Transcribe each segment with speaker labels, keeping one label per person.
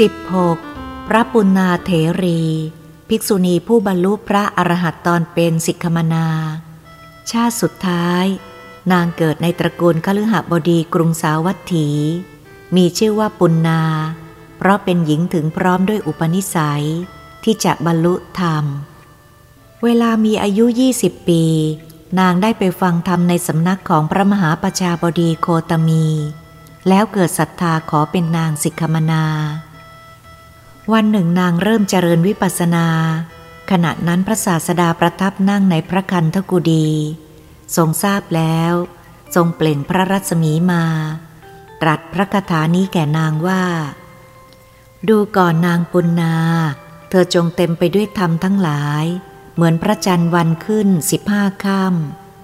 Speaker 1: 16. พระปุณนาเถรี ภิกษุณีผู้บรรลุพระอรหัตตอนเป็นสิกขมนา ชาติสุดท้าย นางเกิดในตระกูลคฤหบดีกรุงสาวัตถี มีชื่อว่าปุณนา เพราะเป็นหญิงถึงพร้อมด้วยอุปนิสัย ที่จะบรรลุธรรม เวลามีอายุ 20 ปี นางได้ไปฟังธรรมในสำนักของพระมหาประชาบดีโคตมี แล้วเกิดศรัทธาขอเป็นนางสิกขมนา วันหนึ่งนางเริ่มเจริญวิปัสนา ขณะนั้นพระศาสดาประทับนั่งในพระคันธกุดี ทรงทราบแล้ว ทรงเปล่งพระรัศมีมา ตรัสพระคาถานี้แก่นางว่า ดูก่อนนางปุณนา เธอจงเต็มไปด้วยธรรมทั้งหลาย เหมือนพระจันทร์วันขึ้นสิบห้าค่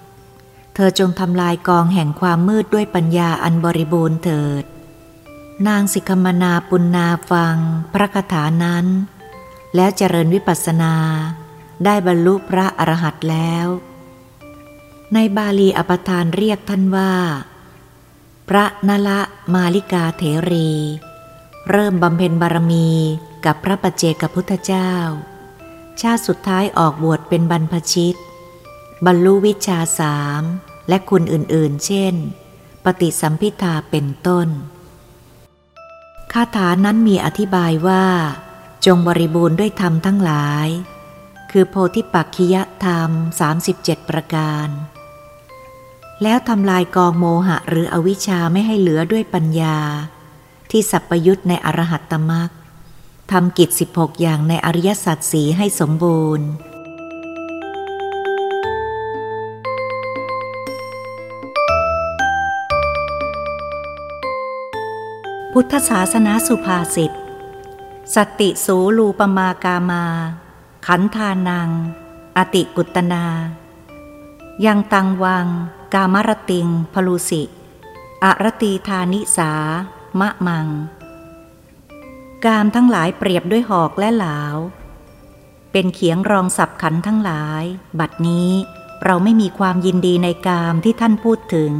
Speaker 1: ำเธอจงทำลายกองแห่งความมืดด้วยปัญญาอันบริบูรณ์เถิด นางสิกมนาปุณนาฟังพระคาถานั้น แล้วเจริญวิปัสสนา ได้บรรลุพระอรหันต์แล้ว ในบาลีอปทานเรียกท่านว่า พระนละมาลิกาเถรี เริ่มบำเพ็ญบารมีกับพระปัจเจกพุทธเจ้า ชาติสุดท้ายออกบวชเป็นบรรพชิต บรรลุวิชาสามและคุณอื่นๆ เช่น ปฏิสัมพิทาเป็นต้น คาถานั้นมีอธิบายว่า จงบริบูรณ์ด้วยธรรมทั้งหลาย คือโพธิปักขิยธรรม 37 ประการ แล้วทำลายกองโมหะหรืออวิชชาไม่ให้เหลือด้วยปัญญา ที่สัพยุตในอรหัตตมรักทำกิจ 16 อย่างในอริยสัจสีให้สมบูรณ์ พุทธศาสนาสุภาษิต สติสูลูปมากามา ขันธานัง อติกุตนา ยังตังวัง กามรติง พลูสิอรตีธานิสา มะมัง กามทั้งหลายเปรียบด้วยหอกและหลาว เป็นเขียงรองสับขันทั้งหลาย บัดนี้เราไม่มีความยินดีในกามที่ท่านพูดถึง